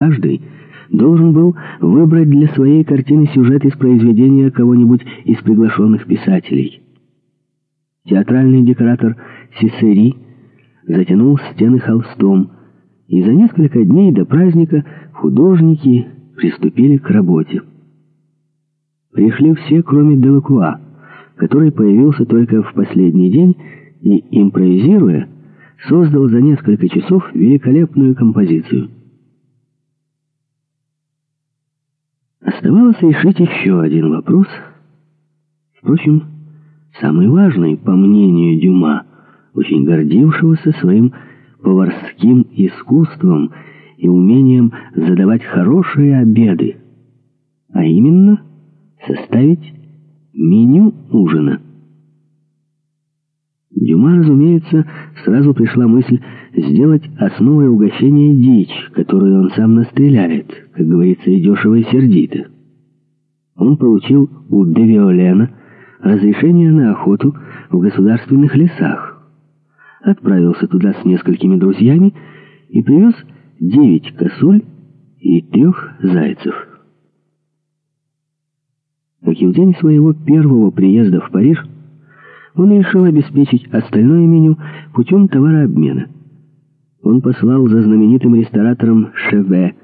Каждый должен был выбрать для своей картины сюжет из произведения кого-нибудь из приглашенных писателей. Театральный декоратор Сисери затянул стены холстом, и за несколько дней до праздника художники приступили к работе. Пришли все, кроме Делакуа, который появился только в последний день и, импровизируя, создал за несколько часов великолепную композицию — Оставалось решить еще один вопрос. Впрочем, самый важный, по мнению Дюма, очень гордившегося своим поварским искусством и умением задавать хорошие обеды, а именно составить меню ужина. Дюма, разумеется, сразу пришла мысль сделать основой угощения дичь, которую он сам настреляет, как говорится, и дешево, и сердито. Он получил у Девиолена разрешение на охоту в государственных лесах, отправился туда с несколькими друзьями и привез девять косуль и трех зайцев. Как и в день своего первого приезда в Париж, он решил обеспечить остальное меню путем товарообмена. Он послал за знаменитым ресторатором Шеве,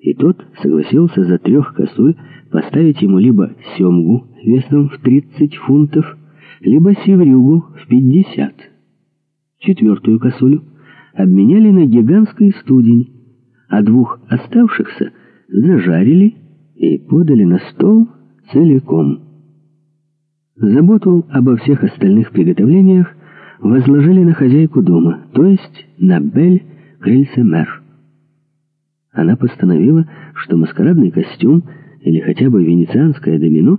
и тот согласился за трех косуль поставить ему либо семгу весом в 30 фунтов, либо севрюгу в 50. Четвертую косулю обменяли на гигантский студень, а двух оставшихся зажарили и подали на стол целиком. Заботу обо всех остальных приготовлениях возложили на хозяйку дома, то есть на Бель Крельсемер. Она постановила, что маскарадный костюм или хотя бы венецианское домино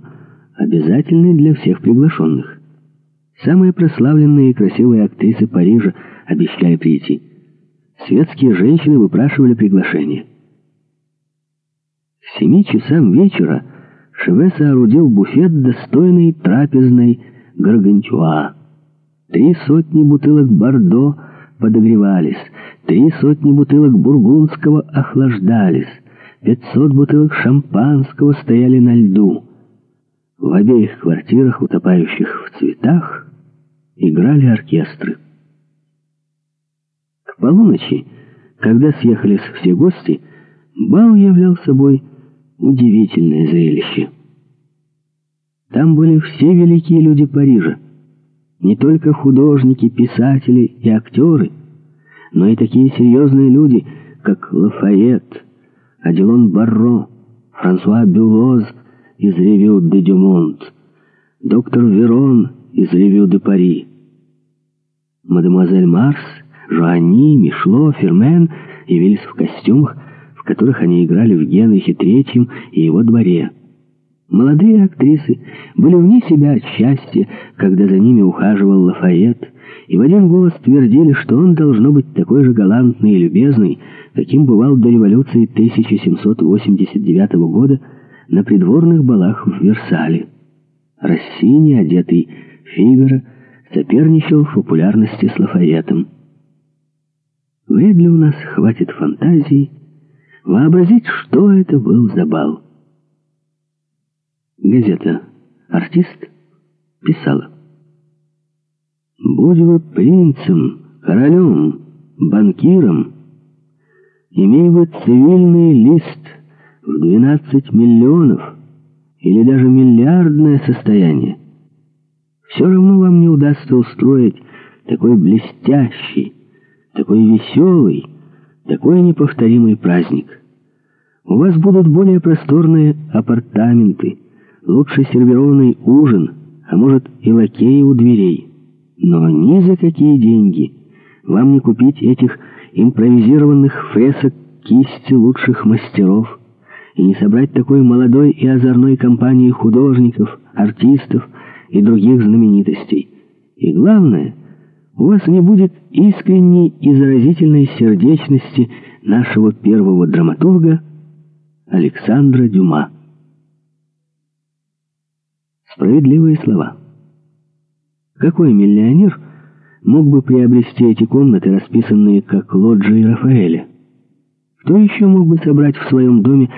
обязательны для всех приглашенных. Самые прославленные и красивые актрисы Парижа обещали прийти. Светские женщины выпрашивали приглашение. К семи часам вечера Шеве соорудил буфет достойный трапезной гаргантюа. Три сотни бутылок бордо подогревались, три сотни бутылок бургундского охлаждались, пятьсот бутылок шампанского стояли на льду. В обеих квартирах, утопающих в цветах, играли оркестры. К полуночи, когда съехались все гости, бал являл собой удивительное зрелище. Там были все великие люди Парижа. Не только художники, писатели и актеры, но и такие серьезные люди, как Лафайет, Аделон Барро, Франсуа Бюлоз из «Ревю де Дюмонт», доктор Верон из «Ревю де Пари». Мадемуазель Марс, Жуанни, Мишло, Фермен явились в костюмах, которых они играли в Генрихе Третьем и его дворе. Молодые актрисы были вне себя от счастья, когда за ними ухаживал Лафайет, и в один голос твердили, что он должно быть такой же галантный и любезный, каким бывал до революции 1789 года на придворных балах в Версале. Рассини, одетый Фигара, соперничал в популярности с Лафаетом. Вряд ли у нас хватит фантазии вообразить, что это был за бал. Газета «Артист» писала. «Будь вы принцем, королем, банкиром, имей вы цивильный лист в 12 миллионов или даже миллиардное состояние, все равно вам не удастся устроить такой блестящий, такой веселый, такой неповторимый праздник. У вас будут более просторные апартаменты, лучше сервированный ужин, а может и лакеи у дверей. Но ни за какие деньги вам не купить этих импровизированных фресок кисти лучших мастеров и не собрать такой молодой и озорной компании художников, артистов и других знаменитостей. И главное, у вас не будет искренней и заразительной сердечности нашего первого драматурга Александра Дюма. Справедливые слова. Какой миллионер мог бы приобрести эти комнаты, расписанные как лоджии Рафаэля? Кто еще мог бы собрать в своем доме